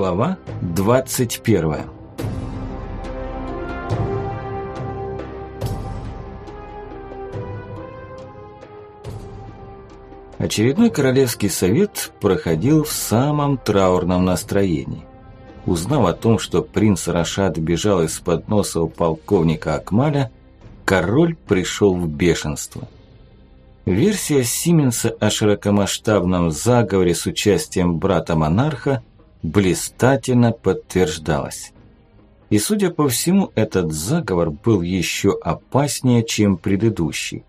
Глава 21 Очередной королевский совет проходил в самом траурном настроении. Узнав о том, что принц Рашад бежал из-под носа у полковника Акмаля, король пришел в бешенство. Версия Сименса о широкомасштабном заговоре с участием брата монарха блистательно подтверждалась. И, судя по всему, этот заговор был еще опаснее, чем предыдущий.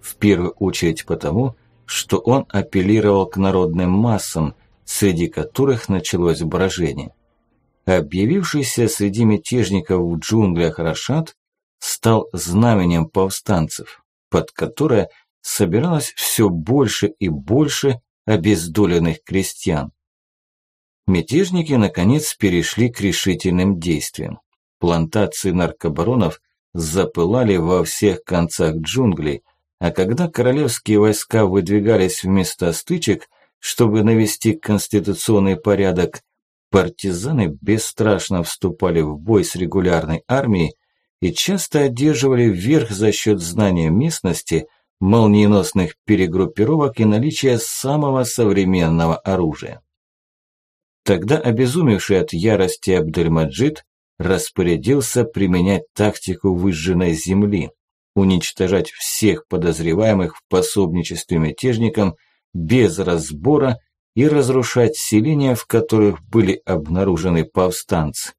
В первую очередь потому, что он апеллировал к народным массам, среди которых началось брожение. Объявившийся среди мятежников в джунглях Рашад стал знаменем повстанцев, под которое собиралось все больше и больше обездоленных крестьян. Мятежники наконец перешли к решительным действиям. Плантации наркобаронов запылали во всех концах джунглей, а когда королевские войска выдвигались в места стычек, чтобы навести конституционный порядок, партизаны бесстрашно вступали в бой с регулярной армией и часто одерживали верх за счет знания местности, молниеносных перегруппировок и наличия самого современного оружия. Тогда обезумевший от ярости Абдельмаджид распорядился применять тактику выжженной земли, уничтожать всех подозреваемых в пособничестве мятежникам без разбора и разрушать селения, в которых были обнаружены повстанцы.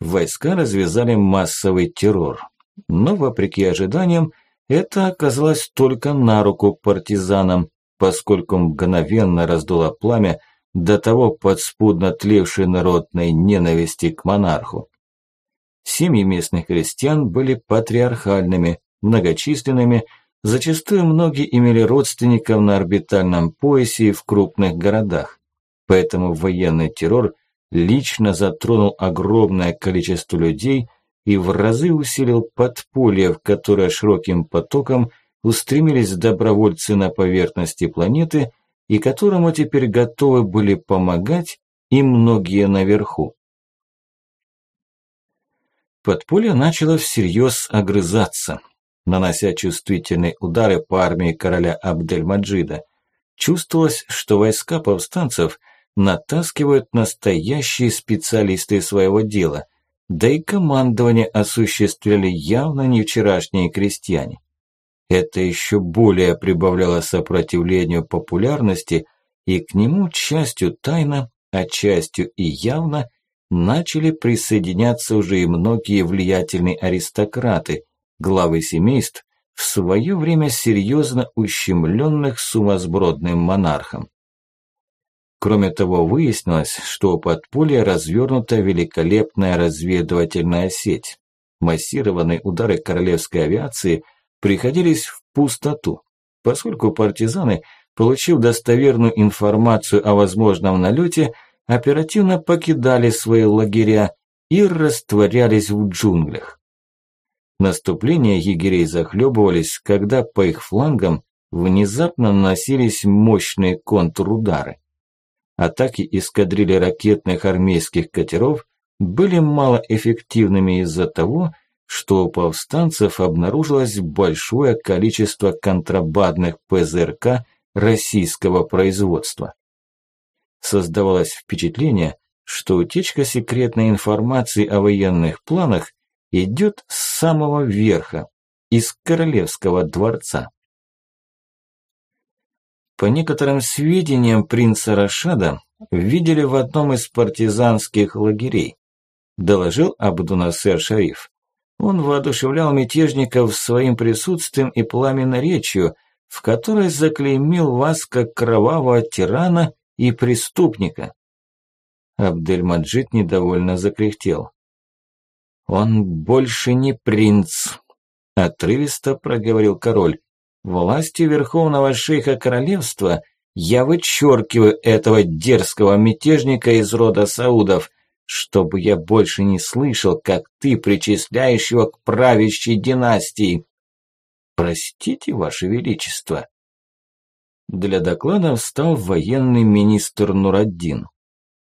Войска развязали массовый террор, но, вопреки ожиданиям, это оказалось только на руку партизанам, поскольку мгновенно раздуло пламя, до того подспудно тлевшей народной ненависти к монарху. Семьи местных крестьян были патриархальными, многочисленными, зачастую многие имели родственников на орбитальном поясе и в крупных городах, поэтому военный террор лично затронул огромное количество людей и в разы усилил подполье, в которое широким потоком устремились добровольцы на поверхности планеты – и которому теперь готовы были помогать и многие наверху. Подполье начало всерьез огрызаться, нанося чувствительные удары по армии короля Абдельмаджида. Чувствовалось, что войска повстанцев натаскивают настоящие специалисты своего дела, да и командование осуществляли явно не вчерашние крестьяне. Это еще более прибавляло сопротивлению популярности, и к нему частью тайно, а частью и явно начали присоединяться уже и многие влиятельные аристократы, главы семейств, в свое время серьезно ущемленных сумасбродным монархом. Кроме того, выяснилось, что у подполья развернута великолепная разведывательная сеть. Массированные удары королевской авиации – приходились в пустоту, поскольку партизаны, получив достоверную информацию о возможном налете, оперативно покидали свои лагеря и растворялись в джунглях. Наступления егерей захлебывались, когда по их флангам внезапно наносились мощные контрудары. Атаки эскадрильи ракетных армейских катеров были малоэффективными из-за того, что у повстанцев обнаружилось большое количество контрабандных ПЗРК российского производства. Создавалось впечатление, что утечка секретной информации о военных планах идет с самого верха, из королевского дворца. По некоторым сведениям принца Рашада видели в одном из партизанских лагерей, доложил Абдунасер Шариф. Он воодушевлял мятежников своим присутствием и пламенной речью, в которой заклеймил вас как кровавого тирана и преступника. Абдельмаджид недовольно закряхтел. «Он больше не принц», – отрывисто проговорил король. «Властью верховного шейха королевства я вычеркиваю этого дерзкого мятежника из рода Саудов, чтобы я больше не слышал, как ты причисляешь его к правящей династии. Простите, Ваше Величество. Для доклада встал военный министр Нураддин.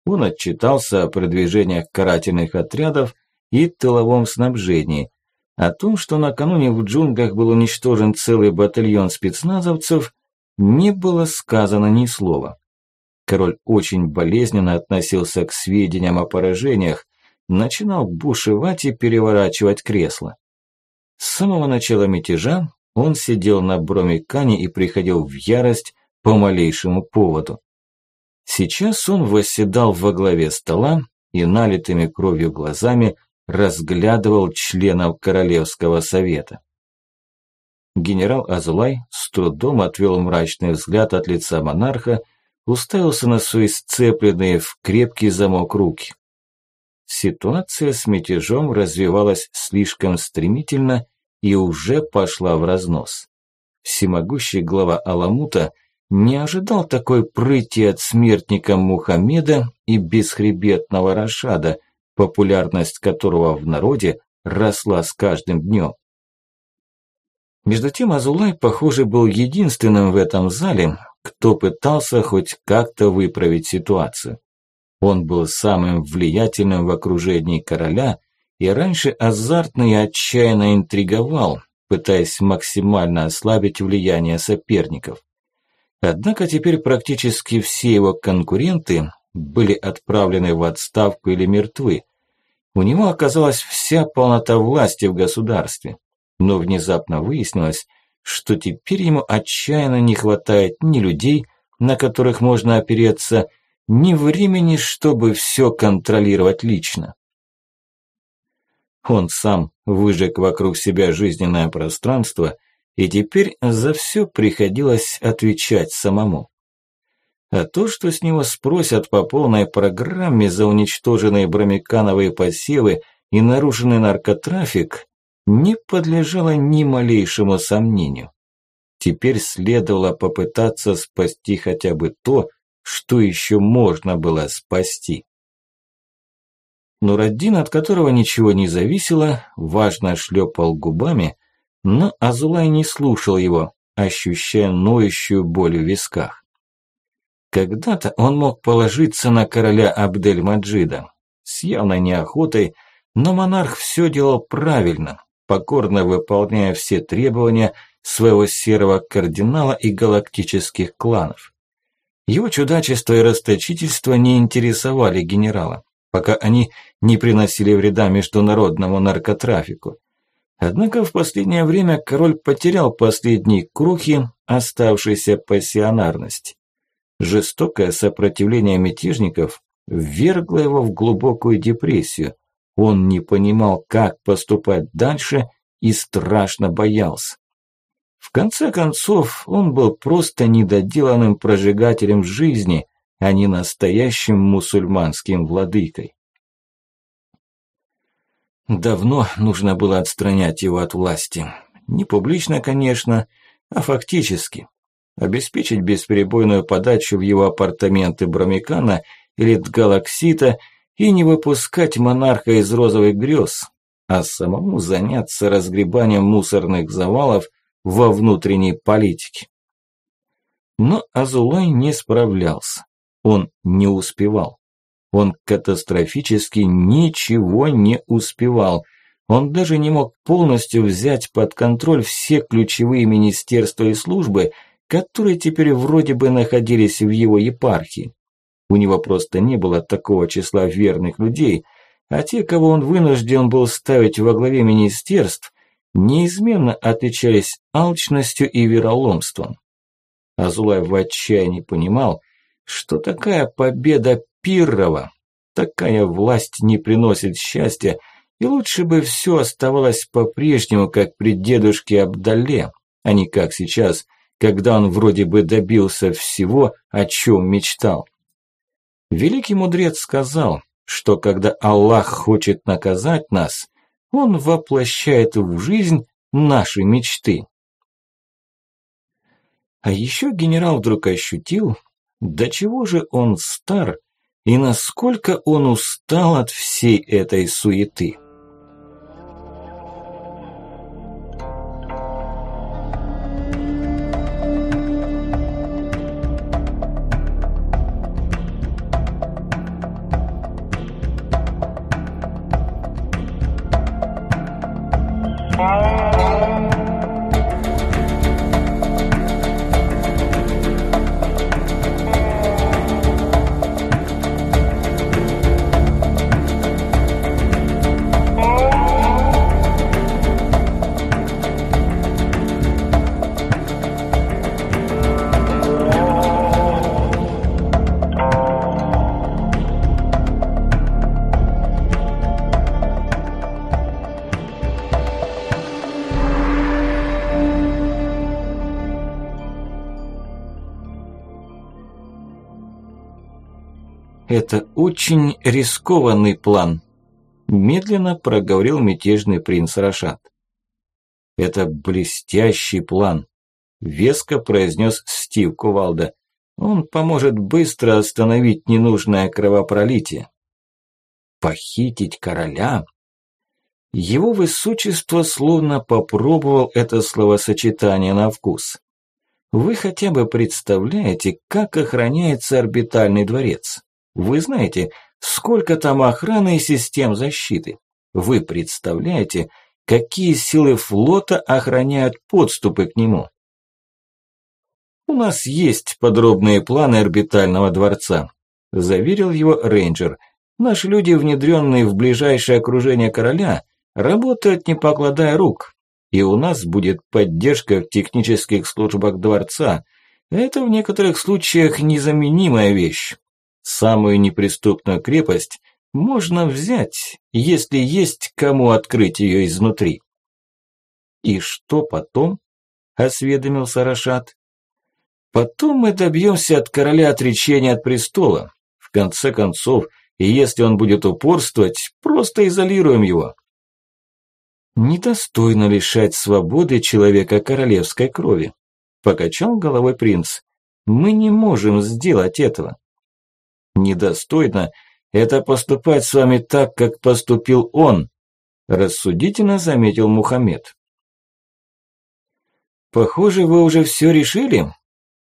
Он отчитался о продвижениях карательных отрядов и тыловом снабжении, о том, что накануне в джунглях был уничтожен целый батальон спецназовцев, не было сказано ни слова. Король очень болезненно относился к сведениям о поражениях, начинал бушевать и переворачивать кресло. С самого начала мятежа он сидел на бромикане и приходил в ярость по малейшему поводу. Сейчас он восседал во главе стола и налитыми кровью глазами разглядывал членов Королевского совета. Генерал Азулай с трудом отвел мрачный взгляд от лица монарха, уставился на свои сцепленные в крепкий замок руки. Ситуация с мятежом развивалась слишком стремительно и уже пошла в разнос. Всемогущий глава Аламута не ожидал такой прыти от смертника Мухаммеда и бесхребетного Рашада, популярность которого в народе росла с каждым днем. Между тем Азулай, похоже, был единственным в этом зале, кто пытался хоть как-то выправить ситуацию. Он был самым влиятельным в окружении короля и раньше азартно и отчаянно интриговал, пытаясь максимально ослабить влияние соперников. Однако теперь практически все его конкуренты были отправлены в отставку или мертвы. У него оказалась вся полнота власти в государстве. Но внезапно выяснилось, что теперь ему отчаянно не хватает ни людей, на которых можно опереться, ни времени, чтобы все контролировать лично. Он сам выжег вокруг себя жизненное пространство, и теперь за все приходилось отвечать самому. А то, что с него спросят по полной программе за уничтоженные бромикановые посевы и нарушенный наркотрафик, не подлежало ни малейшему сомнению. Теперь следовало попытаться спасти хотя бы то, что еще можно было спасти. Нураддин, от которого ничего не зависело, важно шлепал губами, но Азулай не слушал его, ощущая ноющую боль в висках. Когда-то он мог положиться на короля Абдель-Маджида. С явной неохотой, но монарх все делал правильно, покорно выполняя все требования своего серого кардинала и галактических кланов. Его чудачество и расточительство не интересовали генерала, пока они не приносили вреда международному наркотрафику. Однако в последнее время король потерял последние крохи оставшейся пассионарности. Жестокое сопротивление мятежников ввергло его в глубокую депрессию. Он не понимал, как поступать дальше и страшно боялся. В конце концов, он был просто недоделанным прожигателем жизни, а не настоящим мусульманским владыкой. Давно нужно было отстранять его от власти. Не публично, конечно, а фактически. Обеспечить бесперебойную подачу в его апартаменты Бромикана или Галаксита и не выпускать монарха из розовых грез, а самому заняться разгребанием мусорных завалов во внутренней политике. Но Азулай не справлялся. Он не успевал. Он катастрофически ничего не успевал. Он даже не мог полностью взять под контроль все ключевые министерства и службы, которые теперь вроде бы находились в его епархии. У него просто не было такого числа верных людей, а те, кого он вынужден был ставить во главе министерств, неизменно отличались алчностью и вероломством. Азулай в отчаянии понимал, что такая победа Пиррова, такая власть не приносит счастья, и лучше бы все оставалось по-прежнему, как при дедушке Абдале, а не как сейчас, когда он вроде бы добился всего, о чем мечтал. Великий мудрец сказал, что когда Аллах хочет наказать нас, он воплощает в жизнь наши мечты. А еще генерал вдруг ощутил, до чего же он стар и насколько он устал от всей этой суеты. Это очень рискованный план, медленно проговорил мятежный принц Рашад. Это блестящий план, веско произнес Стив Кувалда. Он поможет быстро остановить ненужное кровопролитие. Похитить короля? Его высочество словно попробовал это словосочетание на вкус. Вы хотя бы представляете, как охраняется орбитальный дворец? Вы знаете, сколько там охраны и систем защиты? Вы представляете, какие силы флота охраняют подступы к нему? «У нас есть подробные планы орбитального дворца», – заверил его рейнджер. «Наши люди, внедренные в ближайшее окружение короля, работают не покладая рук, и у нас будет поддержка в технических службах дворца. Это в некоторых случаях незаменимая вещь. Самую неприступную крепость можно взять, если есть кому открыть ее изнутри». «И что потом?» – осведомился Рашад. Потом мы добьемся от короля отречения от престола. В конце концов, если он будет упорствовать, просто изолируем его. Недостойно лишать свободы человека королевской крови. Покачал головой принц. Мы не можем сделать этого. Недостойно это поступать с вами так, как поступил он, рассудительно заметил Мухаммед. Похоже, вы уже все решили,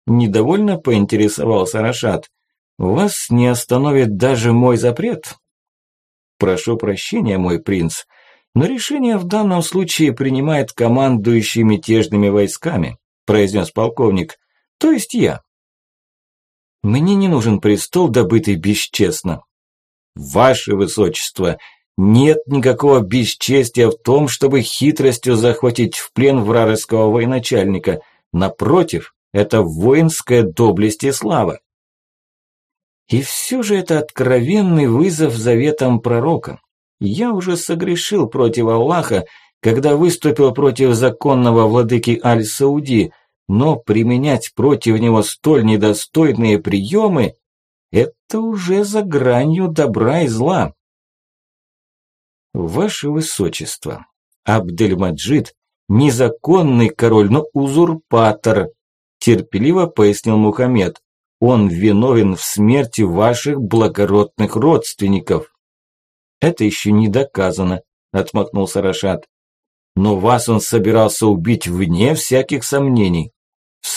Недовольно поинтересовался Рашад. Вас не остановит даже мой запрет? Прошу прощения, мой принц, но решение в данном случае принимает командующий мятежными войсками, произнес полковник, то есть я. Мне не нужен престол, добытый бесчестно. Ваше высочество, нет никакого бесчестия в том, чтобы хитростью захватить в плен вражеского военачальника. Напротив, это воинская доблесть и слава. И все же это откровенный вызов заветам пророка. Я уже согрешил против Аллаха, когда выступил против законного владыки Аль-Сауди, но применять против него столь недостойные приемы – это уже за гранью добра и зла. Ваше Высочество, Абдельмаджид – незаконный король, но узурпатор, терпеливо пояснил Мухаммед. Он виновен в смерти ваших благородных родственников. Это еще не доказано, отмахнулся Рашад. Но вас он собирался убить вне всяких сомнений,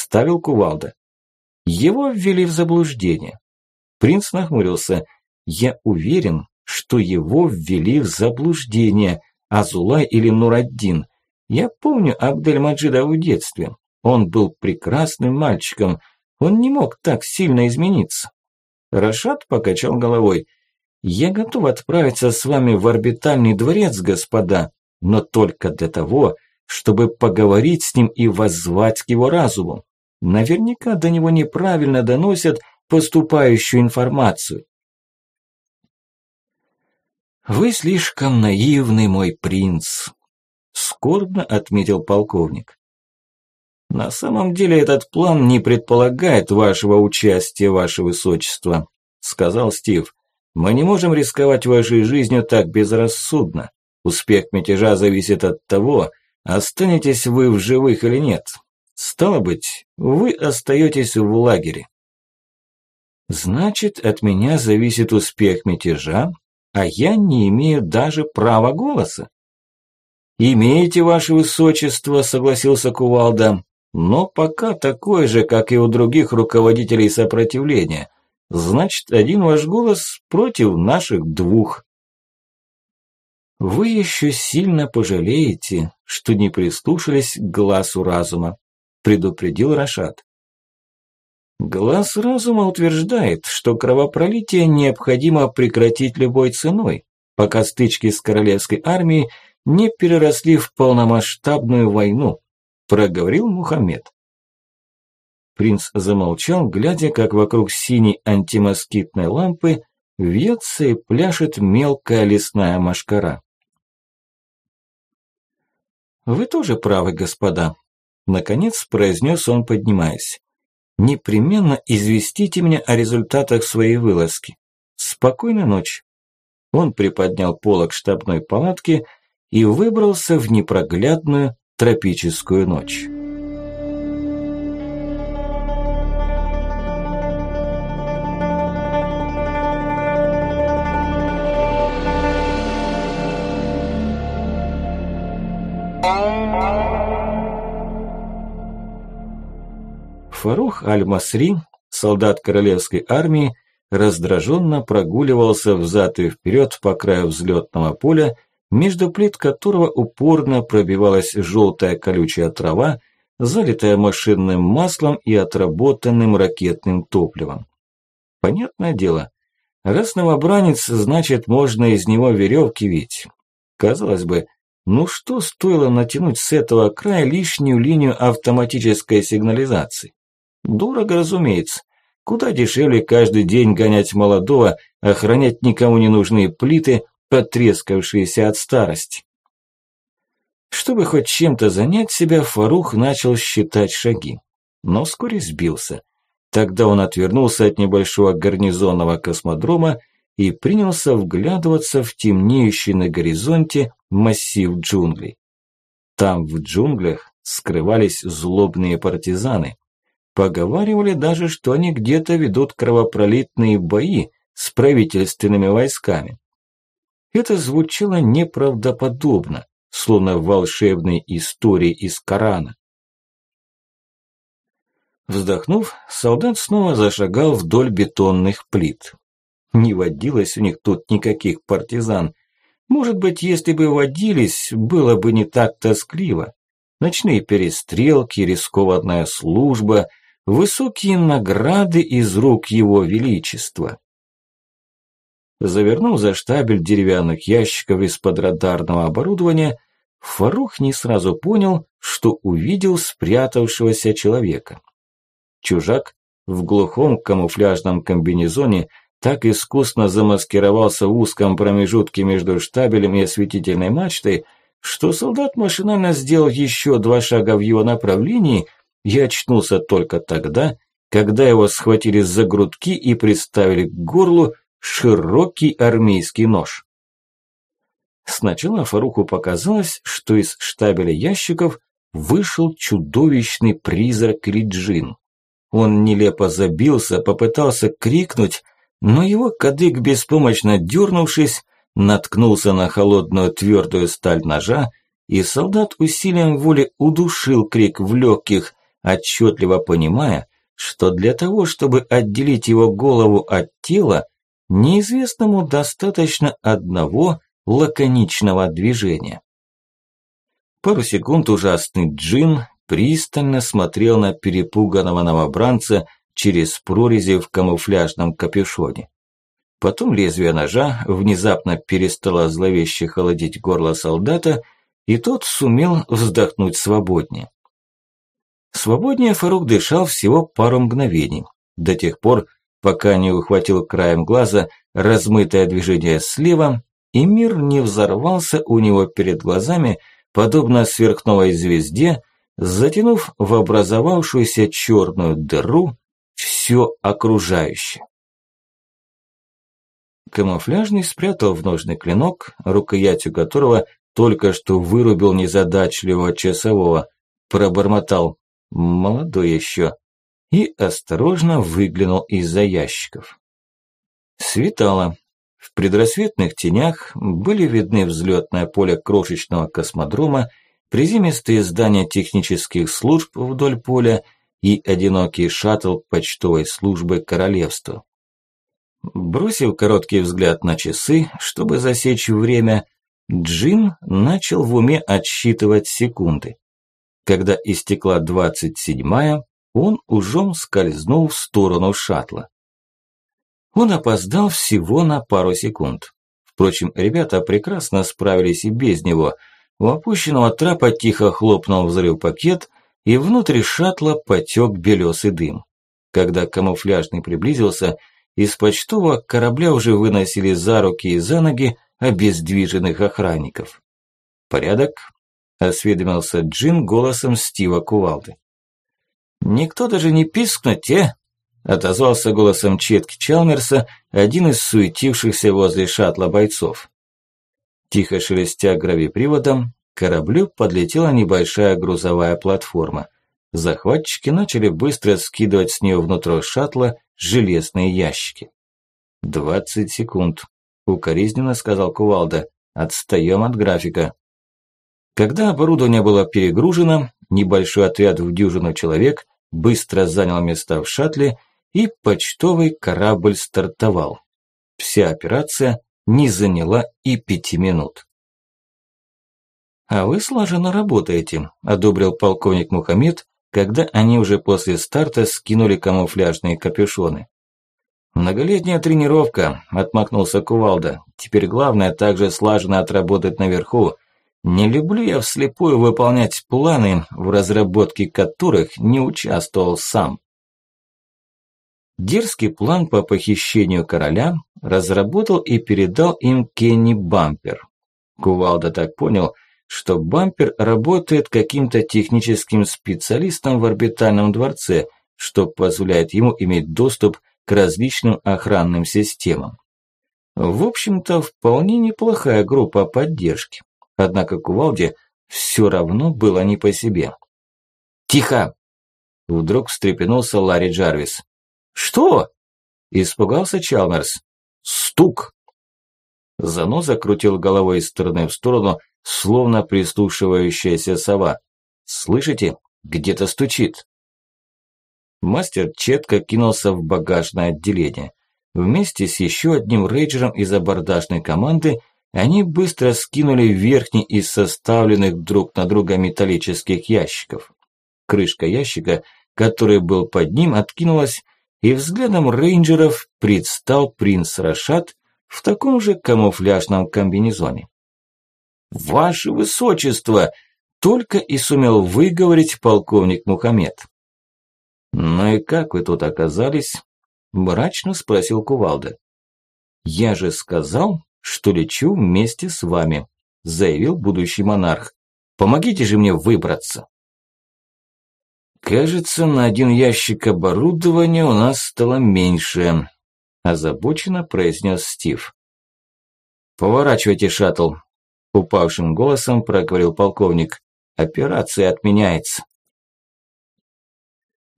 вставил Кувалда. Его ввели в заблуждение. Принц нахмурился. Я уверен, что его ввели в заблуждение, Азулай или Нураддин. Я помню Абдельмаджида в детстве. Он был прекрасным мальчиком, он не мог так сильно измениться. Рашад покачал головой. «Я готов отправиться с вами в орбитальный дворец, господа, но только для того, чтобы поговорить с ним и воззвать к его разуму. Наверняка до него неправильно доносят поступающую информацию». «Вы слишком наивный, мой принц», – скорбно отметил полковник. На самом деле этот план не предполагает вашего участия, ваше высочество, сказал Стив. Мы не можем рисковать вашей жизнью так безрассудно. Успех мятежа зависит от того, останетесь вы в живых или нет. Стало быть, вы остаетесь в лагере. Значит, от меня зависит успех мятежа, а я не имею даже права голоса. «Имеете, ваше высочество», – согласился Кувалда но пока такой же, как и у других руководителей сопротивления. Значит, один ваш голос против наших двух. Вы еще сильно пожалеете, что не прислушались к глазу разума, предупредил Рашад. Глаз разума утверждает, что кровопролитие необходимо прекратить любой ценой, пока стычки с королевской армией не переросли в полномасштабную войну, проговорил Мухаммед. Принц замолчал, глядя, как вокруг синей антимоскитной лампы вьется и пляшет мелкая лесная машкара. «Вы тоже правы, господа», – наконец произнес он, поднимаясь. «Непременно известите меня о результатах своей вылазки. Спокойной ночи. Он приподнял полог штабной палатки и выбрался в непроглядную тропическую ночь. Фарух Аль-Масри, солдат королевской армии, раздраженно прогуливался взад и вперед по краю взлетного поля, между плит которого упорно пробивалась желтая колючая трава, залитая машинным маслом и отработанным ракетным топливом. Понятное дело, раз новобранец, значит, можно из него веревки вить. Казалось бы, ну что стоило натянуть с этого края лишнюю линию автоматической сигнализации? Дорого, разумеется. Куда дешевле каждый день гонять молодого, охранять никому не нужные плиты, потрескавшиеся от старости. Чтобы хоть чем-то занять себя, Фарух начал считать шаги, но вскоре сбился. Тогда он отвернулся от небольшого гарнизонного космодрома и принялся вглядываться в темнеющий на горизонте массив джунглей. Там в джунглях скрывались злобные партизаны, Поговаривали даже, что они где-то ведут кровопролитные бои с правительственными войсками. Это звучало неправдоподобно, словно в волшебной истории из Корана. Вздохнув, солдат снова зашагал вдоль бетонных плит. Не водилось у них тут никаких партизан. Может быть, если бы водились, было бы не так тоскливо. Ночные перестрелки, рискованная служба – высокие награды из рук его величества. Завернув за штабель деревянных ящиков из-под радарного оборудования, Фарух не сразу понял, что увидел спрятавшегося человека. Чужак в глухом камуфляжном комбинезоне так искусно замаскировался в узком промежутке между штабелем и осветительной мачтой, что солдат машинально сделал еще два шага в его направлении я очнулся только тогда, когда его схватили за грудки и приставили к горлу широкий армейский нож. Сначала Фаруху показалось, что из штабеля ящиков вышел чудовищный призрак или джин. Он нелепо забился, попытался крикнуть, но его кадык, беспомощно дернувшись, наткнулся на холодную твердую сталь ножа, и солдат усилием воли удушил крик в легких, отчетливо понимая, что для того, чтобы отделить его голову от тела, неизвестному достаточно одного лаконичного движения. Пару секунд ужасный джин пристально смотрел на перепуганного новобранца через прорези в камуфляжном капюшоне. Потом лезвие ножа внезапно перестало зловеще холодить горло солдата, и тот сумел вздохнуть свободнее. Свободнее Фарук дышал всего пару мгновений, до тех пор, пока не ухватил краем глаза размытое движение слева, и мир не взорвался у него перед глазами, подобно сверхновой звезде, затянув в образовавшуюся черную дыру все окружающее. Камуфляжный спрятал в ножный клинок, рукоятью которого только что вырубил незадачливого часового, пробормотал молодой еще, и осторожно выглянул из-за ящиков. Светало. В предрассветных тенях были видны взлетное поле крошечного космодрома, приземистые здания технических служб вдоль поля и одинокий шаттл почтовой службы королевства. Бросив короткий взгляд на часы, чтобы засечь время, Джин начал в уме отсчитывать секунды. Когда истекла двадцать седьмая, он ужом скользнул в сторону шаттла. Он опоздал всего на пару секунд. Впрочем, ребята прекрасно справились и без него. У опущенного трапа тихо хлопнул взрыв пакет, и внутри шаттла потек белесый дым. Когда камуфляжный приблизился, из почтового корабля уже выносили за руки и за ноги обездвиженных охранников. Порядок, осведомился Джин голосом Стива Кувалды. «Никто даже не пискнуть, э?» Отозвался голосом Четки Чалмерса, один из суетившихся возле шаттла бойцов. Тихо шелестя гравиприводом, к кораблю подлетела небольшая грузовая платформа. Захватчики начали быстро скидывать с нее внутрь шаттла железные ящики. «Двадцать секунд», – укоризненно сказал Кувалда. «Отстаем от графика». Когда оборудование было перегружено, небольшой отряд в дюжину человек быстро занял места в шаттле, и почтовый корабль стартовал. Вся операция не заняла и пяти минут. «А вы слаженно работаете», – одобрил полковник Мухаммед, когда они уже после старта скинули камуфляжные капюшоны. «Многолетняя тренировка», – отмахнулся Кувалда. «Теперь главное также слаженно отработать наверху, не люблю я вслепую выполнять планы, в разработке которых не участвовал сам. Дерзкий план по похищению короля разработал и передал им Кенни Бампер. Кувалда так понял, что Бампер работает каким-то техническим специалистом в орбитальном дворце, что позволяет ему иметь доступ к различным охранным системам. В общем-то, вполне неплохая группа поддержки. Однако Кувалде все равно было не по себе. «Тихо!» Вдруг встрепенулся Ларри Джарвис. «Что?» Испугался Чалмерс. «Стук!» Заноза крутил головой из стороны в сторону, словно прислушивающаяся сова. «Слышите? Где-то стучит!» Мастер четко кинулся в багажное отделение. Вместе с еще одним рейджером из абордажной команды они быстро скинули верхний из составленных друг на друга металлических ящиков. Крышка ящика, который был под ним, откинулась, и взглядом рейнджеров предстал принц Рашат в таком же камуфляжном комбинезоне. «Ваше высочество!» – только и сумел выговорить полковник Мухаммед. «Ну и как вы тут оказались?» – мрачно спросил Кувалда. «Я же сказал, что лечу вместе с вами», – заявил будущий монарх. «Помогите же мне выбраться». «Кажется, на один ящик оборудования у нас стало меньше», – озабоченно произнес Стив. «Поворачивайте шаттл», – упавшим голосом проговорил полковник. «Операция отменяется».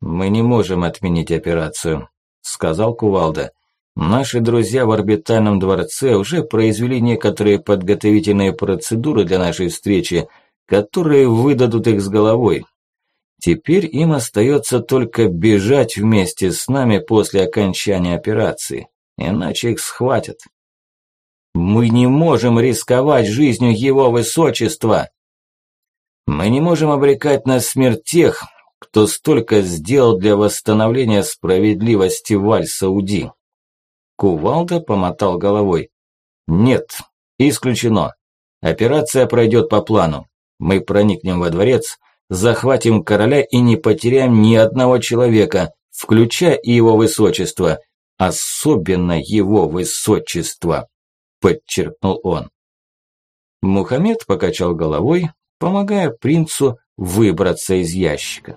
«Мы не можем отменить операцию», – сказал Кувалда. Наши друзья в орбитальном дворце уже произвели некоторые подготовительные процедуры для нашей встречи, которые выдадут их с головой. Теперь им остается только бежать вместе с нами после окончания операции, иначе их схватят. Мы не можем рисковать жизнью его высочества. Мы не можем обрекать на смерть тех, кто столько сделал для восстановления справедливости в Аль-Сауди. Кувалда помотал головой. «Нет, исключено. Операция пройдет по плану. Мы проникнем во дворец, захватим короля и не потеряем ни одного человека, включая его высочество. Особенно его высочество», – подчеркнул он. Мухаммед покачал головой, помогая принцу выбраться из ящика.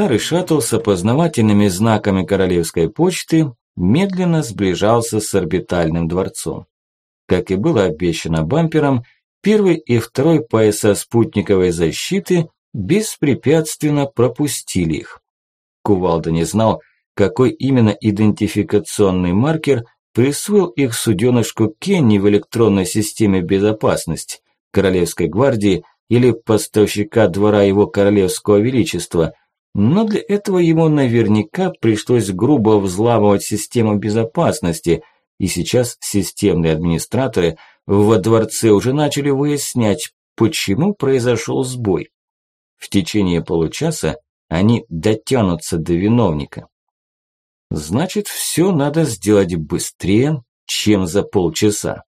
Старый шаттл с опознавательными знаками королевской почты медленно сближался с орбитальным дворцом. Как и было обещано бампером, первый и второй пояса спутниковой защиты беспрепятственно пропустили их. Кувалда не знал, какой именно идентификационный маркер присвоил их суденышку Кенни в электронной системе безопасности, Королевской гвардии или поставщика двора его королевского величества, но для этого ему наверняка пришлось грубо взламывать систему безопасности, и сейчас системные администраторы во дворце уже начали выяснять, почему произошел сбой. В течение получаса они дотянутся до виновника. Значит, все надо сделать быстрее, чем за полчаса.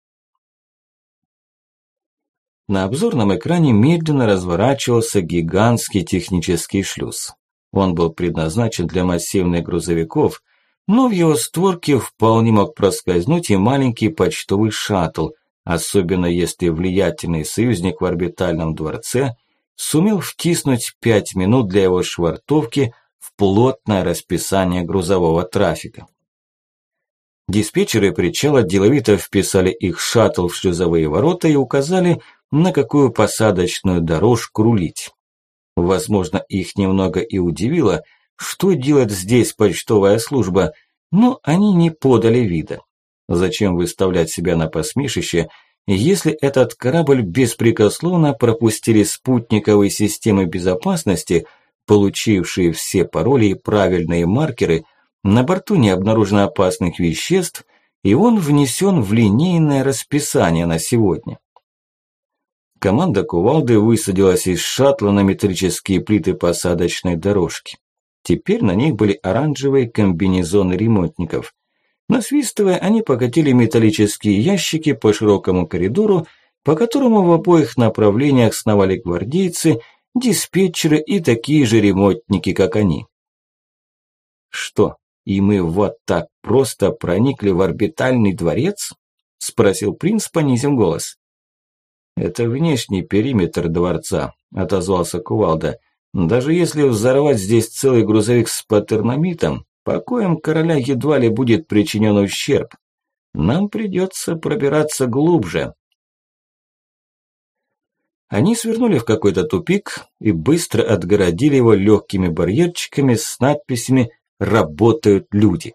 На обзорном экране медленно разворачивался гигантский технический шлюз. Он был предназначен для массивных грузовиков, но в его створке вполне мог проскользнуть и маленький почтовый шаттл, особенно если влиятельный союзник в орбитальном дворце сумел втиснуть пять минут для его швартовки в плотное расписание грузового трафика. Диспетчеры причала деловито вписали их шаттл в шлюзовые ворота и указали, на какую посадочную дорожку рулить. Возможно, их немного и удивило, что делает здесь почтовая служба, но они не подали вида. Зачем выставлять себя на посмешище, если этот корабль беспрекословно пропустили спутниковые системы безопасности, получившие все пароли и правильные маркеры, на борту не обнаружено опасных веществ, и он внесен в линейное расписание на сегодня. Команда кувалды высадилась из шаттла на металлические плиты посадочной дорожки. Теперь на них были оранжевые комбинезоны ремонтников. Насвистывая, они покатили металлические ящики по широкому коридору, по которому в обоих направлениях сновали гвардейцы, диспетчеры и такие же ремонтники, как они. «Что, и мы вот так просто проникли в орбитальный дворец?» – спросил принц, понизив голос. «Это внешний периметр дворца», – отозвался Кувалда. «Даже если взорвать здесь целый грузовик с патерномитом, покоем короля едва ли будет причинен ущерб. Нам придется пробираться глубже». Они свернули в какой-то тупик и быстро отгородили его легкими барьерчиками с надписями «Работают люди».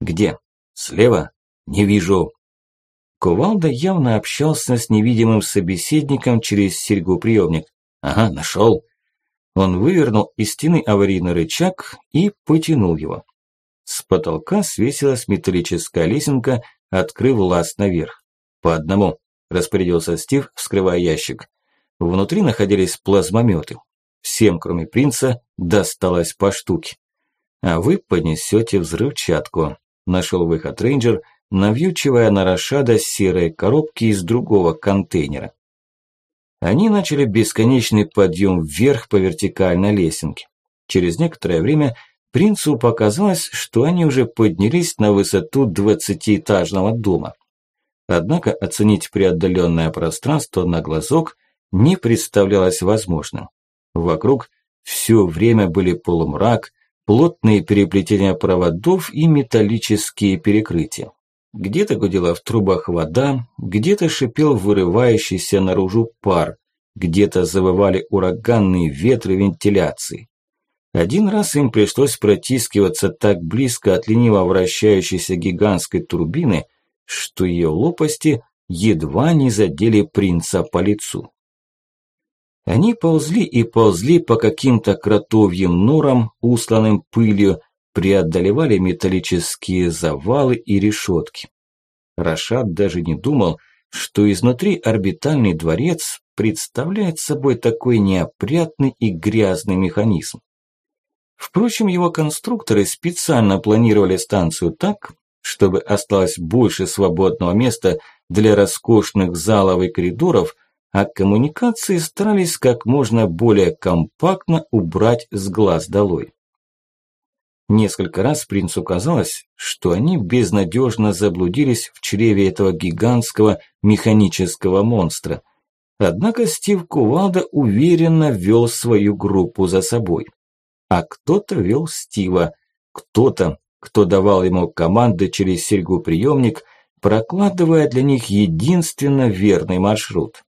«Где? Слева? Не вижу. Кувалда явно общался с невидимым собеседником через серьгу-приемник. Ага, нашел. Он вывернул из стены аварийный рычаг и потянул его. С потолка свесилась металлическая лесенка, открыв лаз наверх. По одному, распорядился Стив, вскрывая ящик. Внутри находились плазмометы. Всем, кроме принца, досталось по штуке. А вы поднесете взрывчатку. Нашел выход рейнджер – навьючивая на Рашада серые коробки из другого контейнера. Они начали бесконечный подъем вверх по вертикальной лесенке. Через некоторое время принцу показалось, что они уже поднялись на высоту двадцатиэтажного дома. Однако оценить преодоленное пространство на глазок не представлялось возможным. Вокруг все время были полумрак, плотные переплетения проводов и металлические перекрытия. Где-то гудела в трубах вода, где-то шипел вырывающийся наружу пар, где-то завывали ураганные ветры вентиляции. Один раз им пришлось протискиваться так близко от лениво вращающейся гигантской турбины, что ее лопасти едва не задели принца по лицу. Они ползли и ползли по каким-то кротовьим норам, усланным пылью, преодолевали металлические завалы и решетки. Рашад даже не думал, что изнутри орбитальный дворец представляет собой такой неопрятный и грязный механизм. Впрочем, его конструкторы специально планировали станцию так, чтобы осталось больше свободного места для роскошных залов и коридоров, а коммуникации старались как можно более компактно убрать с глаз долой. Несколько раз принцу казалось, что они безнадежно заблудились в чреве этого гигантского механического монстра. Однако Стив Кувалда уверенно вел свою группу за собой. А кто-то вел Стива, кто-то, кто давал ему команды через серьгу-приемник, прокладывая для них единственно верный маршрут.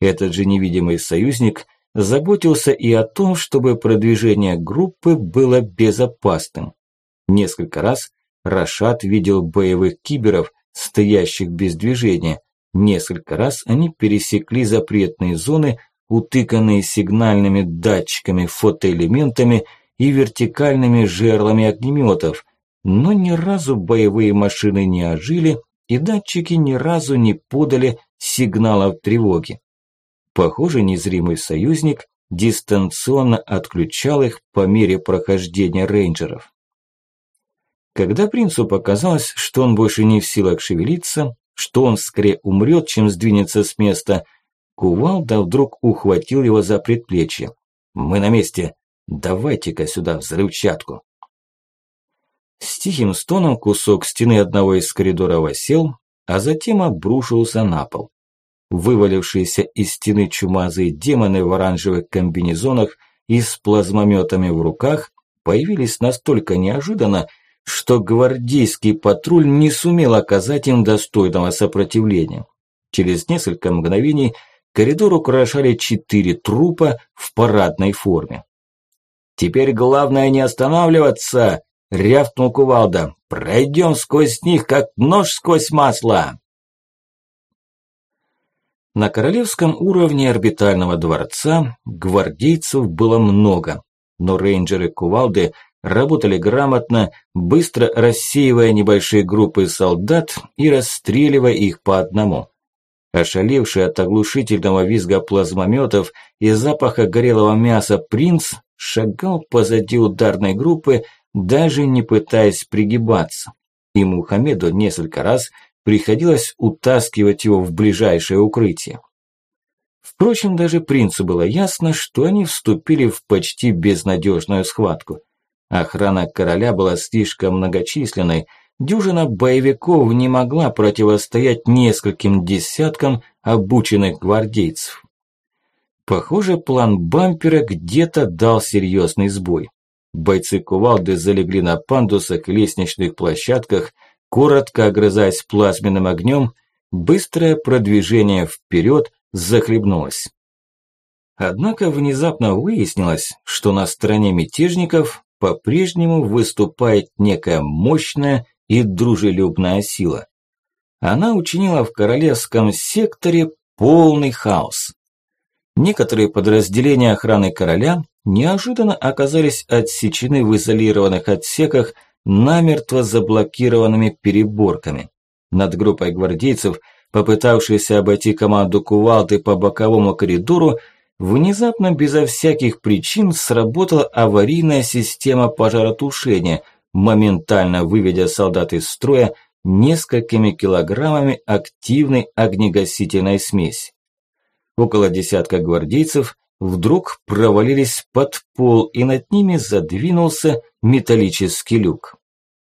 Этот же невидимый союзник заботился и о том, чтобы продвижение группы было безопасным. Несколько раз Рашад видел боевых киберов, стоящих без движения. Несколько раз они пересекли запретные зоны, утыканные сигнальными датчиками, фотоэлементами и вертикальными жерлами огнеметов, но ни разу боевые машины не ожили и датчики ни разу не подали сигналов тревоги. Похоже, незримый союзник дистанционно отключал их по мере прохождения рейнджеров. Когда принцу показалось, что он больше не в силах шевелиться, что он скорее умрет, чем сдвинется с места, Кувалда вдруг ухватил его за предплечье. «Мы на месте. Давайте-ка сюда взрывчатку. С тихим стоном кусок стены одного из коридоров осел, а затем обрушился на пол. Вывалившиеся из стены чумазые демоны в оранжевых комбинезонах и с плазмометами в руках появились настолько неожиданно, что гвардейский патруль не сумел оказать им достойного сопротивления. Через несколько мгновений коридор украшали четыре трупа в парадной форме. «Теперь главное не останавливаться!» – рявкнул кувалда. «Пройдем сквозь них, как нож сквозь масло!» На королевском уровне орбитального дворца гвардейцев было много, но рейнджеры кувалды работали грамотно, быстро рассеивая небольшие группы солдат и расстреливая их по одному. Ошалевший от оглушительного визга плазмометов и запаха горелого мяса принц шагал позади ударной группы, даже не пытаясь пригибаться. И Мухаммеду несколько раз – приходилось утаскивать его в ближайшее укрытие. Впрочем, даже принцу было ясно, что они вступили в почти безнадежную схватку. Охрана короля была слишком многочисленной, дюжина боевиков не могла противостоять нескольким десяткам обученных гвардейцев. Похоже, план бампера где-то дал серьезный сбой. Бойцы кувалды залегли на пандусах и лестничных площадках – коротко огрызаясь плазменным огнем, быстрое продвижение вперед захлебнулось. Однако внезапно выяснилось, что на стороне мятежников по-прежнему выступает некая мощная и дружелюбная сила. Она учинила в королевском секторе полный хаос. Некоторые подразделения охраны короля неожиданно оказались отсечены в изолированных отсеках намертво заблокированными переборками. Над группой гвардейцев, попытавшихся обойти команду кувалды по боковому коридору, внезапно безо всяких причин сработала аварийная система пожаротушения, моментально выведя солдат из строя несколькими килограммами активной огнегасительной смеси. Около десятка гвардейцев вдруг провалились под пол, и над ними задвинулся металлический люк.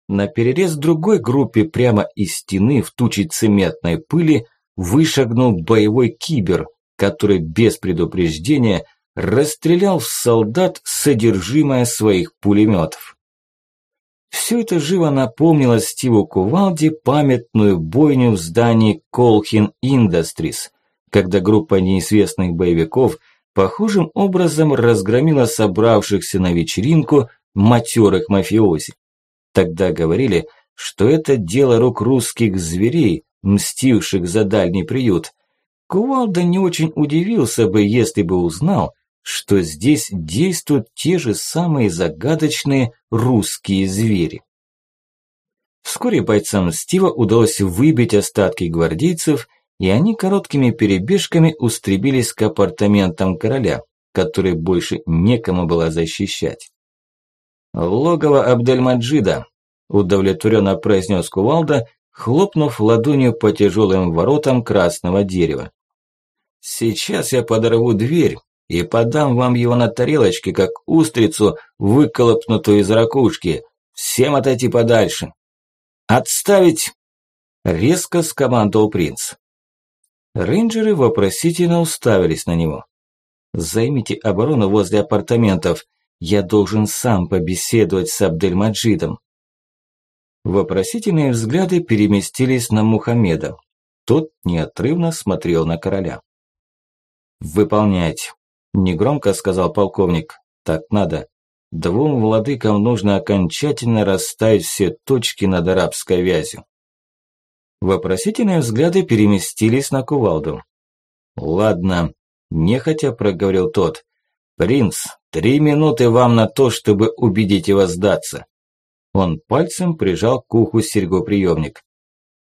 На перерез другой группе прямо из стены в туче цементной пыли вышагнул боевой кибер, который без предупреждения расстрелял в солдат содержимое своих пулеметов. Все это живо напомнило Стиву Кувалди памятную бойню в здании Колхин Industries, когда группа неизвестных боевиков – похожим образом разгромила собравшихся на вечеринку матерых мафиози. Тогда говорили, что это дело рук русских зверей, мстивших за дальний приют. Кувалда не очень удивился бы, если бы узнал, что здесь действуют те же самые загадочные русские звери. Вскоре бойцам Стива удалось выбить остатки гвардейцев и они короткими перебежками устремились к апартаментам короля, который больше некому было защищать. «Логово Абдельмаджида», – удовлетворенно произнес Кувалда, хлопнув ладонью по тяжелым воротам красного дерева. «Сейчас я подорву дверь и подам вам его на тарелочке, как устрицу, выколопнутую из ракушки. Всем отойти подальше». «Отставить!» – резко скомандовал принц. Рейнджеры вопросительно уставились на него. «Займите оборону возле апартаментов. Я должен сам побеседовать с Абдельмаджидом». Вопросительные взгляды переместились на Мухаммеда. Тот неотрывно смотрел на короля. «Выполнять», – негромко сказал полковник. «Так надо. Двум владыкам нужно окончательно расставить все точки над арабской вязью». Вопросительные взгляды переместились на кувалду. «Ладно», – нехотя проговорил тот. «Принц, три минуты вам на то, чтобы убедить его сдаться». Он пальцем прижал к уху серьгоприемник.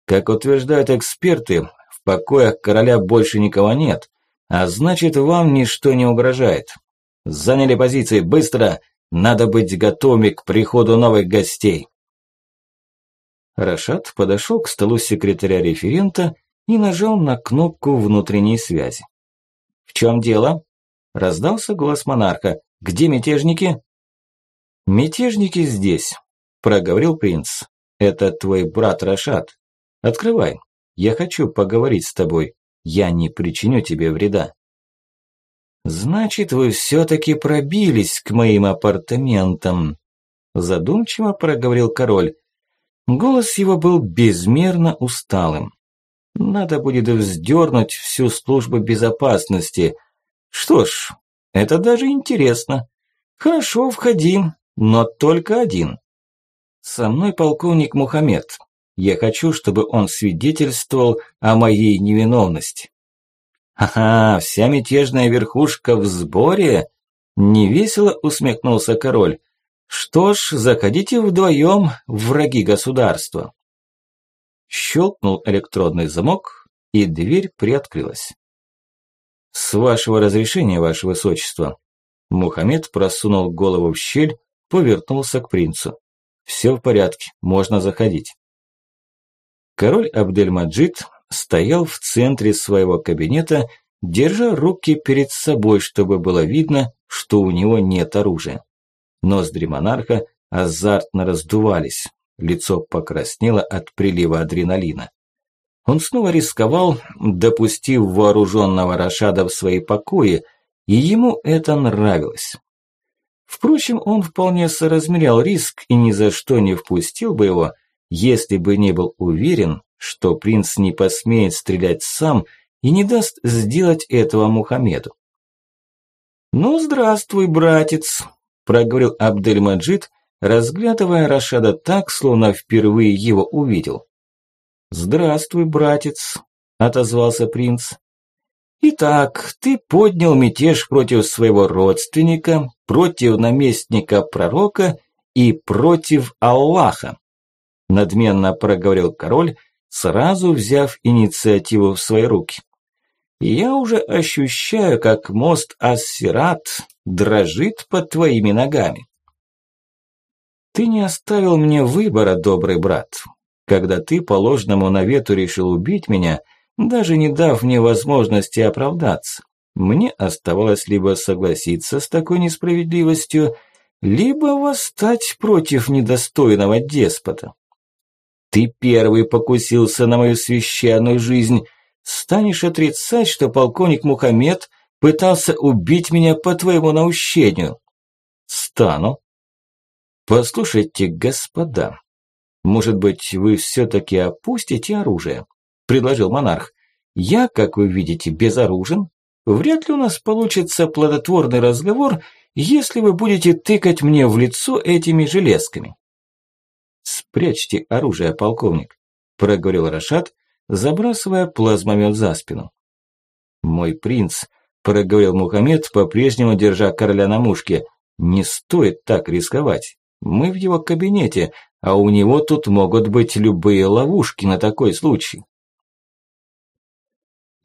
«Как утверждают эксперты, в покоях короля больше никого нет, а значит, вам ничто не угрожает. Заняли позиции быстро, надо быть готовыми к приходу новых гостей». Рашад подошел к столу секретаря-референта и нажал на кнопку внутренней связи. «В чем дело?» – раздался голос монарха. «Где мятежники? «Мятежники здесь», – проговорил принц. «Это твой брат Рашад. Открывай. Я хочу поговорить с тобой. Я не причиню тебе вреда». «Значит, вы все-таки пробились к моим апартаментам», – задумчиво проговорил король. Голос его был безмерно усталым. «Надо будет вздернуть всю службу безопасности. Что ж, это даже интересно. Хорошо, входи, но только один. Со мной полковник Мухаммед. Я хочу, чтобы он свидетельствовал о моей невиновности. Ага, вся мятежная верхушка в сборе? Невесело усмехнулся король. Что ж, заходите вдвоем, враги государства. Щелкнул электронный замок, и дверь приоткрылась. «С вашего разрешения, ваше высочество». Мухаммед просунул голову в щель, повернулся к принцу. «Все в порядке, можно заходить». Король Абдельмаджид стоял в центре своего кабинета, держа руки перед собой, чтобы было видно, что у него нет оружия. Ноздри монарха азартно раздувались, лицо покраснело от прилива адреналина. Он снова рисковал, допустив вооруженного Рашада в свои покои, и ему это нравилось. Впрочем, он вполне соразмерял риск и ни за что не впустил бы его, если бы не был уверен, что принц не посмеет стрелять сам и не даст сделать этого Мухаммеду. «Ну, здравствуй, братец», – проговорил Абдельмаджид, разглядывая Рашада так, словно впервые его увидел. «Здравствуй, братец», – отозвался принц. «Итак, ты поднял мятеж против своего родственника, против наместника пророка и против Аллаха», – надменно проговорил король, сразу взяв инициативу в свои руки. «Я уже ощущаю, как мост Ассират дрожит под твоими ногами». «Ты не оставил мне выбора, добрый брат. Когда ты по ложному навету решил убить меня, даже не дав мне возможности оправдаться, мне оставалось либо согласиться с такой несправедливостью, либо восстать против недостойного деспота. Ты первый покусился на мою священную жизнь. Станешь отрицать, что полковник Мухаммед пытался убить меня по твоему наущению? Стану. Послушайте, господа, «Может быть, вы все-таки опустите оружие?» – предложил монарх. «Я, как вы видите, безоружен. Вряд ли у нас получится плодотворный разговор, если вы будете тыкать мне в лицо этими железками». «Спрячьте оружие, полковник», – проговорил Рашад, забрасывая плазмомет за спину. «Мой принц», – проговорил Мухаммед, по-прежнему держа короля на мушке, – «не стоит так рисковать. Мы в его кабинете, а у него тут могут быть любые ловушки на такой случай.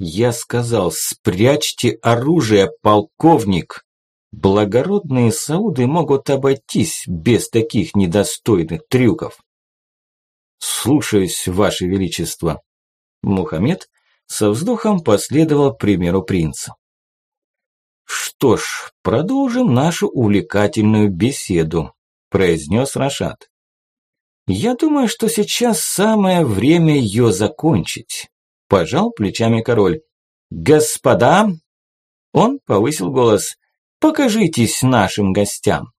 Я сказал, спрячьте оружие, полковник. Благородные сауды могут обойтись без таких недостойных трюков. Слушаюсь, ваше величество. Мухаммед со вздохом последовал примеру принца. Что ж, продолжим нашу увлекательную беседу, произнес Рашад. Я думаю, что сейчас самое время ее закончить. Пожал плечами король. Господа, он повысил голос. Покажитесь нашим гостям.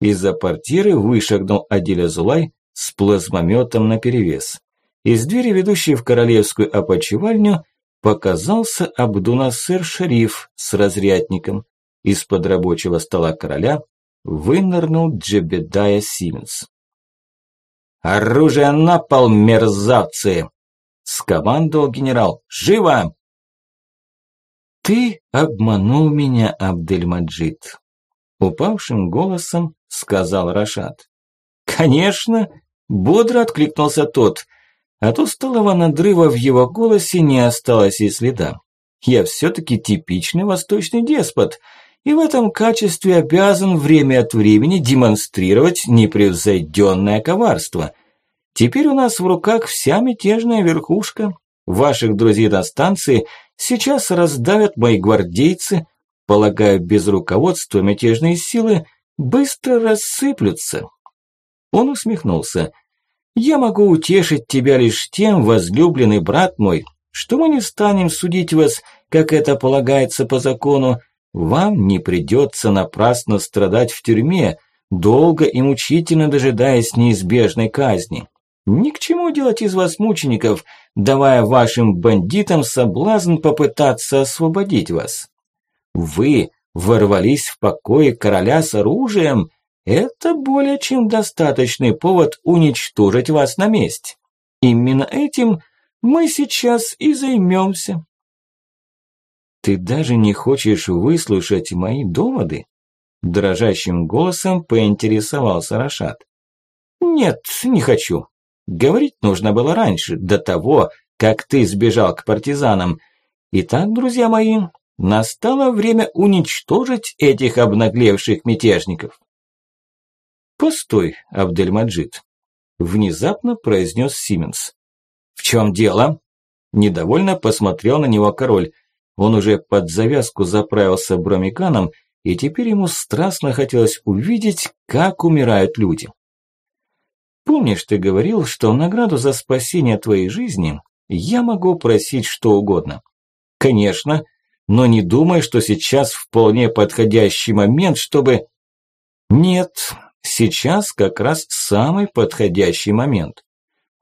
Из-за портиры вышагнул Адиля Зулай с плазмометом наперевес. Из двери, ведущей в королевскую опочивальню, показался Абдунасыр Шариф с разрядником. Из-под рабочего стола короля вынырнул Джебедая Сименс. «Оружие на пол, мерзавцы!» – скомандовал генерал. «Живо!» «Ты обманул меня, Абдельмаджид», – упавшим голосом сказал Рашад. «Конечно!» – бодро откликнулся тот. От усталого надрыва в его голосе не осталось и следа. «Я все-таки типичный восточный деспот, и в этом качестве обязан время от времени демонстрировать непревзойденное коварство. Теперь у нас в руках вся мятежная верхушка. Ваших друзей на станции сейчас раздавят мои гвардейцы. Полагаю, без руководства мятежные силы быстро рассыплются. Он усмехнулся. Я могу утешить тебя лишь тем, возлюбленный брат мой, что мы не станем судить вас, как это полагается по закону. Вам не придется напрасно страдать в тюрьме, долго и мучительно дожидаясь неизбежной казни. Ни к чему делать из вас мучеников, давая вашим бандитам соблазн попытаться освободить вас. Вы ворвались в покой короля с оружием, это более чем достаточный повод уничтожить вас на месте. Именно этим мы сейчас и займемся. Ты даже не хочешь выслушать мои доводы? Дрожащим голосом поинтересовался Рашат. Нет, не хочу. Говорить нужно было раньше, до того, как ты сбежал к партизанам. Итак, друзья мои, настало время уничтожить этих обнаглевших мятежников. «Постой, Абдельмаджид», – внезапно произнес Сименс. «В чем дело?» Недовольно посмотрел на него король. Он уже под завязку заправился бромиканом, и теперь ему страстно хотелось увидеть, как умирают люди. «Помнишь, ты говорил, что в награду за спасение твоей жизни я могу просить что угодно?» «Конечно, но не думай, что сейчас вполне подходящий момент, чтобы...» «Нет, Сейчас как раз самый подходящий момент.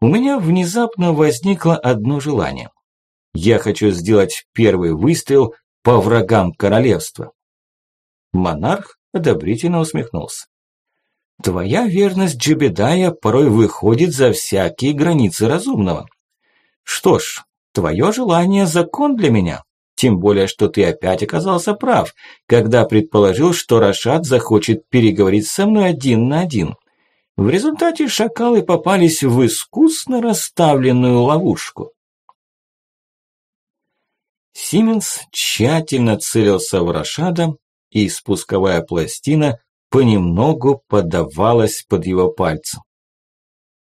У меня внезапно возникло одно желание. Я хочу сделать первый выстрел по врагам королевства. Монарх одобрительно усмехнулся. Твоя верность Джебедая порой выходит за всякие границы разумного. Что ж, твое желание – закон для меня. Тем более, что ты опять оказался прав, когда предположил, что Рашад захочет переговорить со мной один на один. В результате шакалы попались в искусно расставленную ловушку. Сименс тщательно целился в Рашада, и спусковая пластина понемногу подавалась под его пальцем.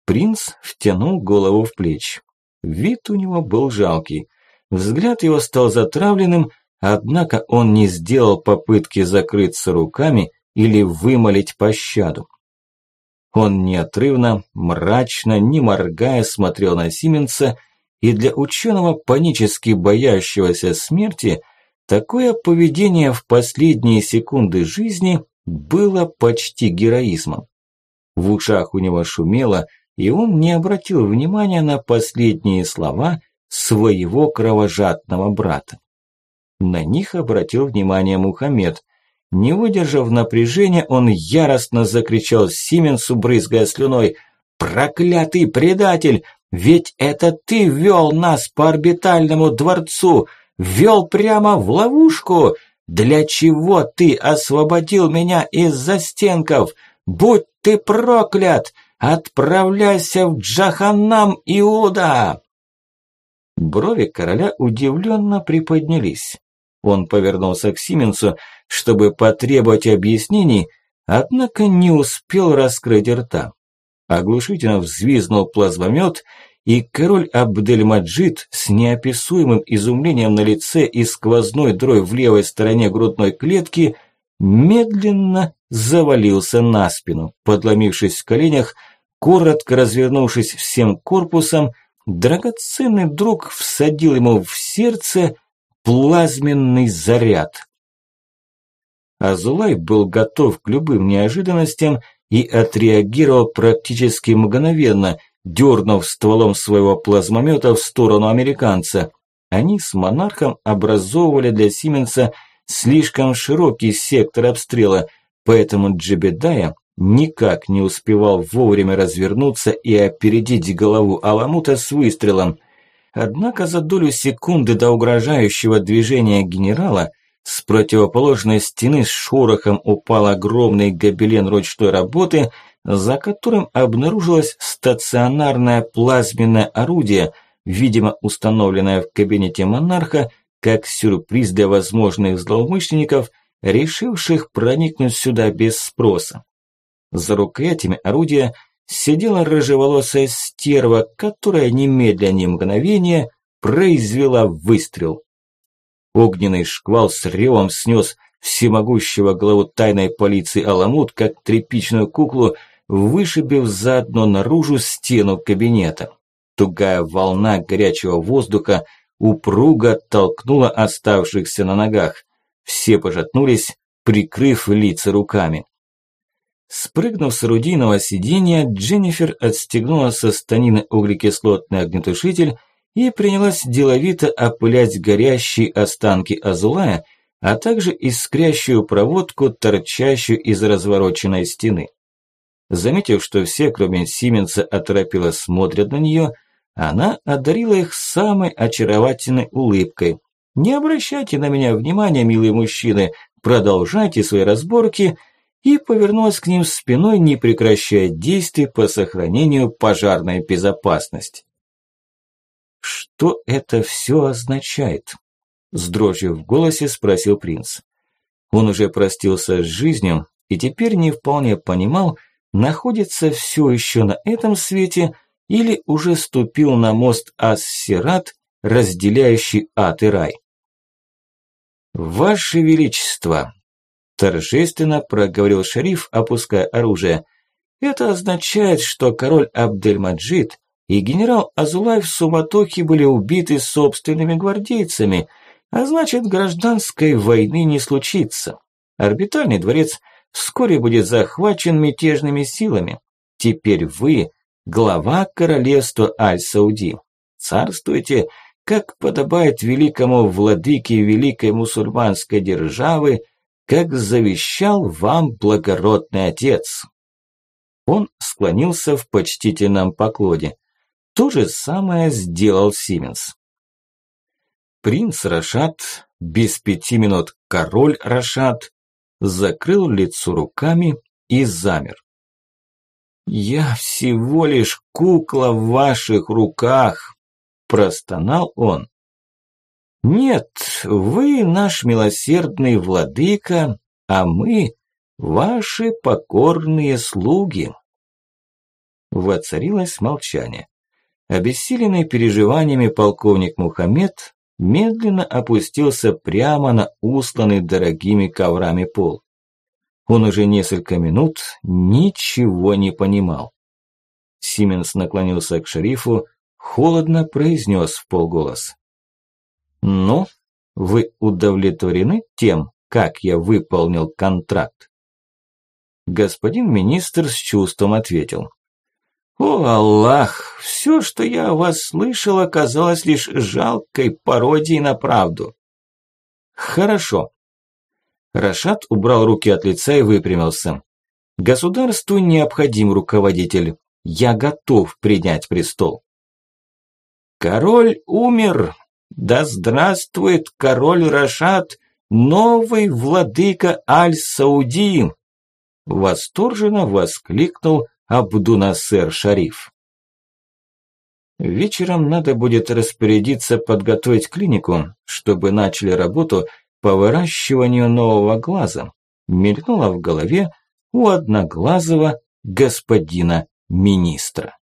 Принц втянул голову в плечи. Вид у него был жалкий – Взгляд его стал затравленным, однако он не сделал попытки закрыться руками или вымолить пощаду. Он неотрывно, мрачно, не моргая смотрел на Сименса, и для ученого, панически боящегося смерти, такое поведение в последние секунды жизни было почти героизмом. В ушах у него шумело, и он не обратил внимания на последние слова, своего кровожадного брата. На них обратил внимание Мухаммед. Не выдержав напряжения, он яростно закричал Сименсу, брызгая слюной. «Проклятый предатель! Ведь это ты вел нас по орбитальному дворцу! Вел прямо в ловушку! Для чего ты освободил меня из застенков? Будь ты проклят! Отправляйся в Джаханнам, Иуда!» Брови короля удивленно приподнялись. Он повернулся к Сименсу, чтобы потребовать объяснений, однако не успел раскрыть рта. Оглушительно взвизнул плазмомет, и король Абдельмаджид с неописуемым изумлением на лице и сквозной дрой в левой стороне грудной клетки медленно завалился на спину, подломившись в коленях, коротко развернувшись всем корпусом, драгоценный друг всадил ему в сердце плазменный заряд. Азулай был готов к любым неожиданностям и отреагировал практически мгновенно, дернув стволом своего плазмомета в сторону американца. Они с монархом образовывали для Сименса слишком широкий сектор обстрела, поэтому Джебедая никак не успевал вовремя развернуться и опередить голову Аламута с выстрелом. Однако за долю секунды до угрожающего движения генерала с противоположной стены с шорохом упал огромный гобелен ручной работы, за которым обнаружилось стационарное плазменное орудие, видимо установленное в кабинете монарха, как сюрприз для возможных злоумышленников, решивших проникнуть сюда без спроса. За рукоятями орудия сидела рыжеволосая стерва, которая немедля ни мгновения произвела выстрел. Огненный шквал с ревом снес всемогущего главу тайной полиции Аламут, как тряпичную куклу, вышибив заодно наружу стену кабинета. Тугая волна горячего воздуха упруго толкнула оставшихся на ногах. Все пожатнулись, прикрыв лица руками. Спрыгнув с орудийного сиденья, Дженнифер отстегнула со станины углекислотный огнетушитель и принялась деловито опылять горящие останки Азулая, а также искрящую проводку, торчащую из развороченной стены. Заметив, что все, кроме Сименса, оторопело смотрят на нее, она одарила их самой очаровательной улыбкой. «Не обращайте на меня внимания, милые мужчины, продолжайте свои разборки», и повернулась к ним спиной, не прекращая действий по сохранению пожарной безопасности. «Что это все означает?» С дрожью в голосе спросил принц. Он уже простился с жизнью и теперь не вполне понимал, находится все еще на этом свете или уже ступил на мост Ас-Сират, разделяющий ад и рай. «Ваше Величество!» – торжественно проговорил шериф, опуская оружие. «Это означает, что король Абдельмаджид и генерал Азулай в суматохе были убиты собственными гвардейцами, а значит, гражданской войны не случится. Орбитальный дворец вскоре будет захвачен мятежными силами. Теперь вы – глава королевства Аль-Сауди. Царствуйте, как подобает великому владыке великой мусульманской державы, как завещал вам благородный отец. Он склонился в почтительном поклоне. То же самое сделал Сименс. Принц Рашад, без пяти минут король Рашад, закрыл лицо руками и замер. «Я всего лишь кукла в ваших руках», – простонал он. «Нет, вы наш милосердный владыка, а мы – ваши покорные слуги». Воцарилось молчание. Обессиленный переживаниями полковник Мухаммед медленно опустился прямо на усланный дорогими коврами пол. Он уже несколько минут ничего не понимал. Сименс наклонился к шерифу, холодно произнес в полголос. «Ну, вы удовлетворены тем, как я выполнил контракт?» Господин министр с чувством ответил. «О, Аллах! Все, что я о вас слышал, оказалось лишь жалкой пародией на правду». «Хорошо». Рашад убрал руки от лица и выпрямился. «Государству необходим руководитель. Я готов принять престол». «Король умер! Да здравствует король Рашад, новый владыка Аль-Сауди!» Восторженно воскликнул Абдунасер Шариф. Вечером надо будет распорядиться подготовить клинику, чтобы начали работу по выращиванию нового глаза. Мелькнуло в голове у одноглазого господина министра.